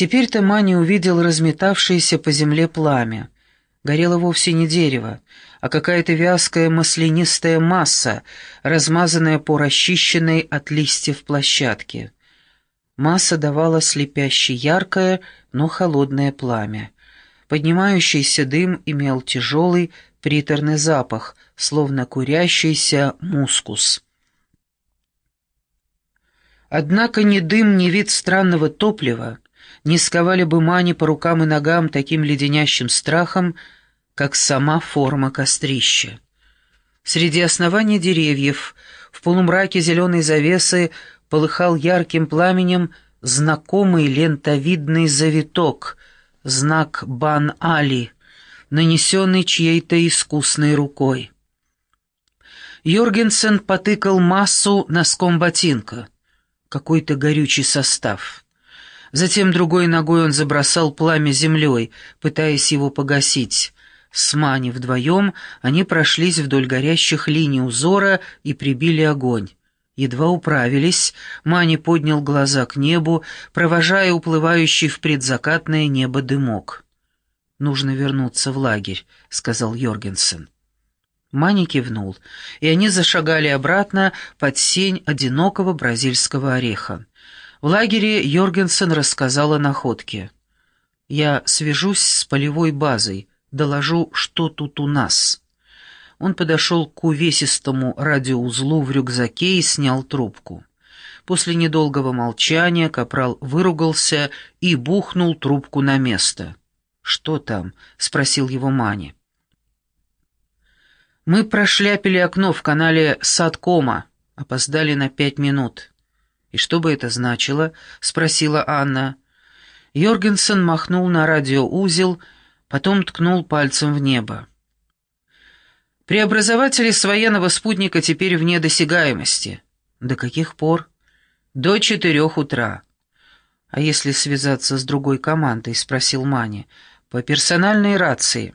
Теперь-то Мани увидел разметавшееся по земле пламя. Горело вовсе не дерево, а какая-то вязкая маслянистая масса, размазанная по расчищенной от листьев площадке. Масса давала слепяще яркое, но холодное пламя. Поднимающийся дым имел тяжелый, приторный запах, словно курящийся мускус. Однако ни дым, ни вид странного топлива не сковали бы Мани по рукам и ногам таким леденящим страхом, как сама форма кострища. Среди оснований деревьев, в полумраке зеленой завесы, полыхал ярким пламенем знакомый лентовидный завиток, знак Бан-Али, нанесенный чьей-то искусной рукой. Йоргенсен потыкал массу носком ботинка. Какой-то горючий состав. Затем другой ногой он забросал пламя землей, пытаясь его погасить. С Мани вдвоем они прошлись вдоль горящих линий узора и прибили огонь. Едва управились, Мани поднял глаза к небу, провожая уплывающий в предзакатное небо дымок. «Нужно вернуться в лагерь», — сказал Йоргенсен. Мани кивнул, и они зашагали обратно под сень одинокого бразильского ореха. В лагере Йоргенсен рассказал о находке. «Я свяжусь с полевой базой, доложу, что тут у нас». Он подошел к увесистому радиоузлу в рюкзаке и снял трубку. После недолгого молчания капрал выругался и бухнул трубку на место. «Что там?» — спросил его Мани. «Мы прошляпили окно в канале Садкома, опоздали на пять минут». «И что бы это значило?» — спросила Анна. Йоргенсен махнул на радиоузел, потом ткнул пальцем в небо. «Преобразователи с военного спутника теперь вне досягаемости». «До каких пор?» «До четырех утра». «А если связаться с другой командой?» — спросил Мани. «По персональной рации».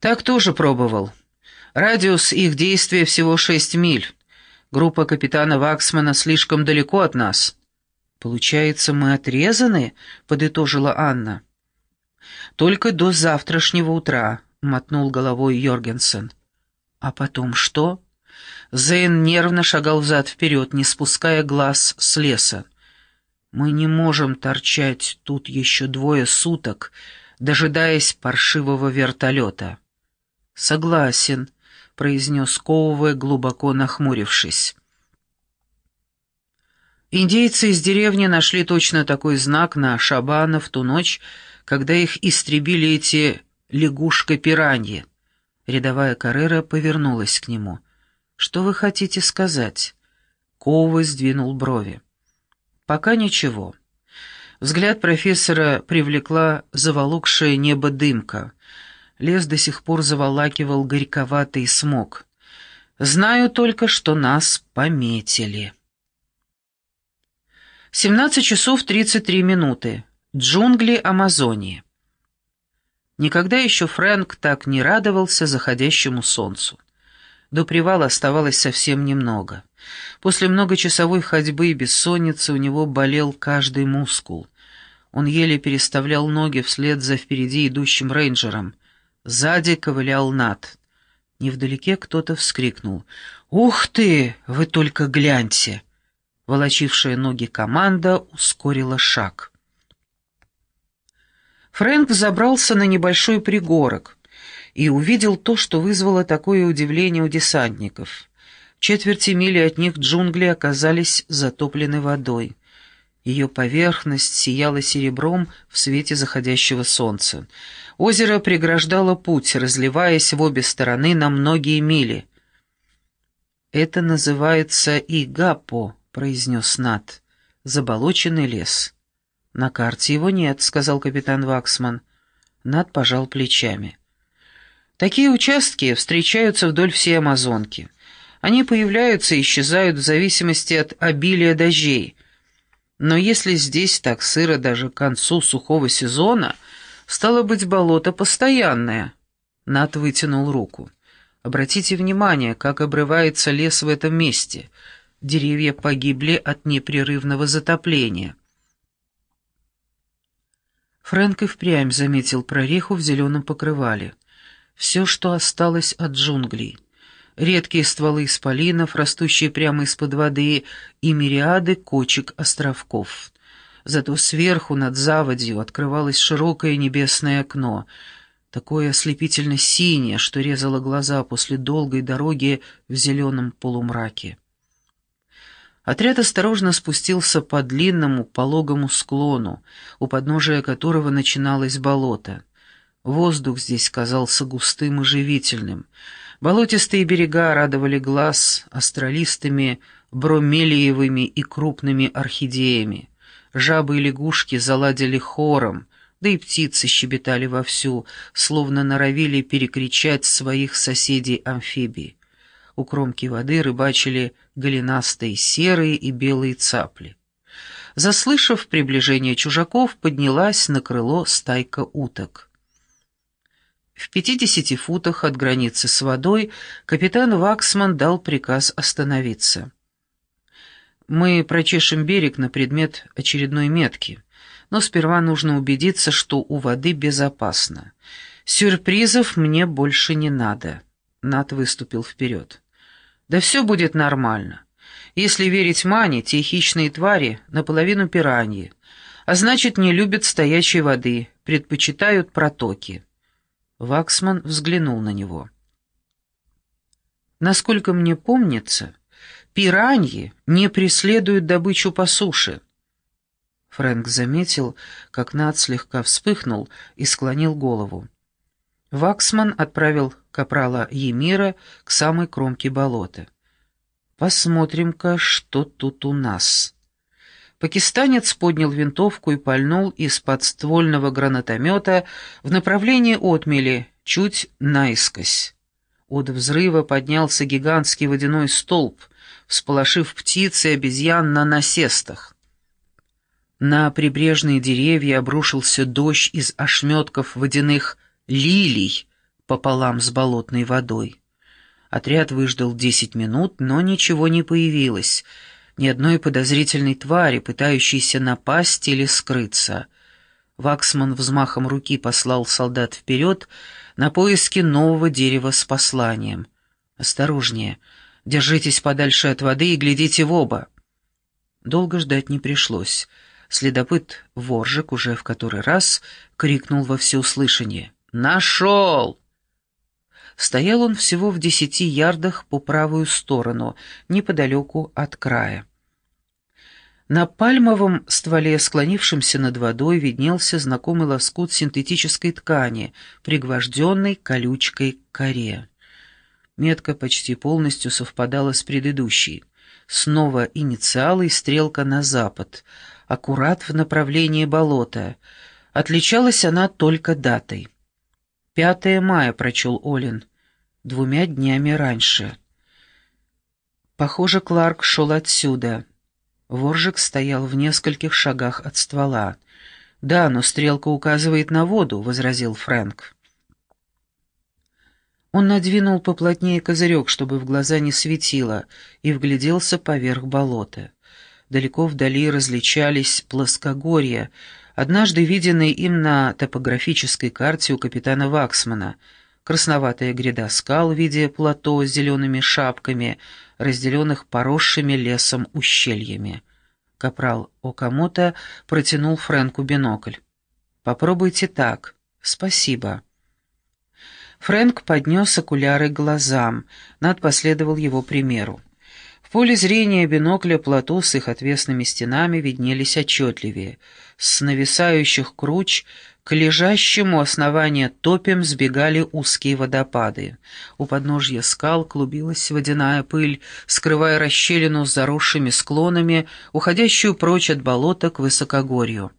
«Так тоже пробовал. Радиус их действия всего шесть миль. Группа капитана Ваксмана слишком далеко от нас». «Получается, мы отрезаны?» — подытожила Анна. «Только до завтрашнего утра», — мотнул головой Йоргенсен. «А потом что?» Зейн нервно шагал взад-вперед, не спуская глаз с леса. «Мы не можем торчать тут еще двое суток, дожидаясь паршивого вертолета». «Согласен», — произнес Коуве, глубоко нахмурившись. Индейцы из деревни нашли точно такой знак на Шабана в ту ночь, когда их истребили эти лягушка-пираньи. Рядовая Каррера повернулась к нему. «Что вы хотите сказать?» Коува сдвинул брови. «Пока ничего». Взгляд профессора привлекла заволокшая небо дымка. Лес до сих пор заволакивал горьковатый смог. «Знаю только, что нас пометили». 17 часов 33 минуты. Джунгли Амазонии. Никогда еще Фрэнк так не радовался заходящему солнцу. До привала оставалось совсем немного. После многочасовой ходьбы и бессонницы у него болел каждый мускул. Он еле переставлял ноги вслед за впереди идущим рейнджером. Сзади ковылял Нат. Невдалеке кто-то вскрикнул. «Ух ты! Вы только гляньте!» Волочившая ноги команда ускорила шаг. Фрэнк взобрался на небольшой пригорок и увидел то, что вызвало такое удивление у десантников. Четверти мили от них джунгли оказались затоплены водой. Ее поверхность сияла серебром в свете заходящего солнца. Озеро преграждало путь, разливаясь в обе стороны на многие мили. «Это называется Игапо», — произнес Нат, — «заболоченный лес». «На карте его нет», — сказал капитан Ваксман. Над пожал плечами. «Такие участки встречаются вдоль всей Амазонки. Они появляются и исчезают в зависимости от обилия дождей. Но если здесь так сыро даже к концу сухого сезона, стало быть, болото постоянное». Над вытянул руку. «Обратите внимание, как обрывается лес в этом месте. Деревья погибли от непрерывного затопления». Фрэнк и впрямь заметил прореху в зеленом покрывале. Все, что осталось от джунглей. Редкие стволы исполинов, растущие прямо из-под воды, и мириады кочек-островков. Зато сверху над заводью открывалось широкое небесное окно, такое ослепительно синее, что резало глаза после долгой дороги в зеленом полумраке. Отряд осторожно спустился по длинному пологому склону, у подножия которого начиналось болото. Воздух здесь казался густым и живительным. Болотистые берега радовали глаз астролистами, бромелиевыми и крупными орхидеями. Жабы и лягушки заладили хором, да и птицы щебетали вовсю, словно норовили перекричать своих соседей-амфибий. У кромки воды рыбачили голенастые серые и белые цапли. Заслышав приближение чужаков, поднялась на крыло стайка уток. В пятидесяти футах от границы с водой капитан Ваксман дал приказ остановиться. «Мы прочешем берег на предмет очередной метки, но сперва нужно убедиться, что у воды безопасно. Сюрпризов мне больше не надо». Нат выступил вперед. Да все будет нормально. Если верить Мане, те хищные твари наполовину пираньи, а значит, не любят стоячей воды, предпочитают протоки. Ваксман взглянул на него. Насколько мне помнится, пираньи не преследуют добычу по суше. Фрэнк заметил, как Над слегка вспыхнул и склонил голову. Ваксман отправил капрала Емира к самой кромке болота. «Посмотрим-ка, что тут у нас». Пакистанец поднял винтовку и пальнул из подствольного гранатомета в направлении отмели, чуть наискось. От взрыва поднялся гигантский водяной столб, всполошив птиц и обезьян на насестах. На прибрежные деревья обрушился дождь из ошметков водяных лилий пополам с болотной водой. Отряд выждал десять минут, но ничего не появилось, ни одной подозрительной твари, пытающейся напасть или скрыться. Ваксман взмахом руки послал солдат вперед на поиски нового дерева с посланием. «Осторожнее, держитесь подальше от воды и глядите в оба». Долго ждать не пришлось. Следопыт Воржик уже в который раз крикнул во всеуслышание. «Нашел!» Стоял он всего в десяти ярдах по правую сторону, неподалеку от края. На пальмовом стволе, склонившемся над водой, виднелся знакомый лоскут синтетической ткани, пригвожденной колючкой к коре. Метка почти полностью совпадала с предыдущей. Снова инициалы и стрелка на запад, аккурат в направлении болота. Отличалась она только датой. «5 мая», — прочел Олин, двумя днями раньше. Похоже, Кларк шел отсюда. Воржик стоял в нескольких шагах от ствола. «Да, но стрелка указывает на воду», — возразил Фрэнк. Он надвинул поплотнее козырек, чтобы в глаза не светило, и вгляделся поверх болота. Далеко вдали различались плоскогорья, однажды виденный им на топографической карте у капитана Ваксмана, красноватая гряда скал в виде плато с зелеными шапками, разделенных поросшими лесом ущельями. Капрал Окамото протянул Фрэнку бинокль. «Попробуйте так. Спасибо». Фрэнк поднес окуляры к глазам, Над последовал его примеру. В поле зрения бинокля плато с их отвесными стенами виднелись отчетливее. С нависающих круч к лежащему основанию топем сбегали узкие водопады. У подножья скал клубилась водяная пыль, скрывая расщелину с заросшими склонами, уходящую прочь от болота к высокогорью.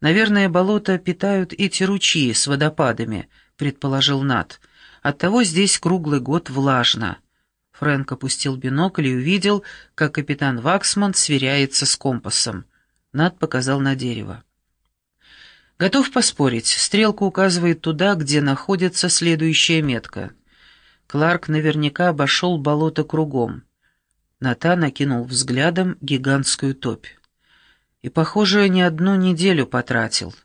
«Наверное, болота питают эти ручьи с водопадами», — предположил Нат. «Оттого здесь круглый год влажно». Фрэнк опустил бинокль и увидел, как капитан Ваксман сверяется с компасом. Над показал на дерево. «Готов поспорить, стрелка указывает туда, где находится следующая метка». Кларк наверняка обошел болото кругом. Ната накинул взглядом гигантскую топь. И, похоже, не одну неделю потратил —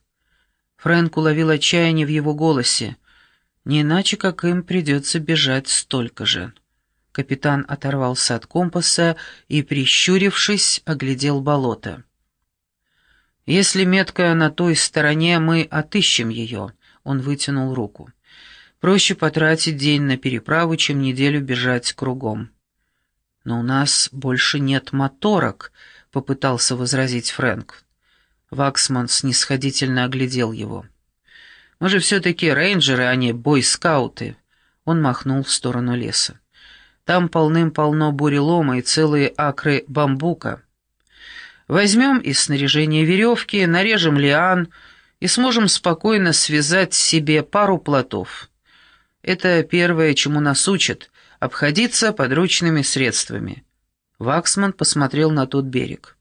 Фрэнк уловил отчаяние в его голосе. Не иначе, как им придется бежать столько же. Капитан оторвался от компаса и, прищурившись, оглядел болото. «Если метка на той стороне, мы отыщем ее», — он вытянул руку. «Проще потратить день на переправу, чем неделю бежать кругом». «Но у нас больше нет моторок», — попытался возразить Фрэнк. Ваксман снисходительно оглядел его. «Мы же все-таки рейнджеры, а не бойскауты». Он махнул в сторону леса. «Там полным-полно бурелома и целые акры бамбука. Возьмем из снаряжения веревки, нарежем лиан и сможем спокойно связать себе пару плотов. Это первое, чему нас учат — обходиться подручными средствами». Ваксман посмотрел на тот берег.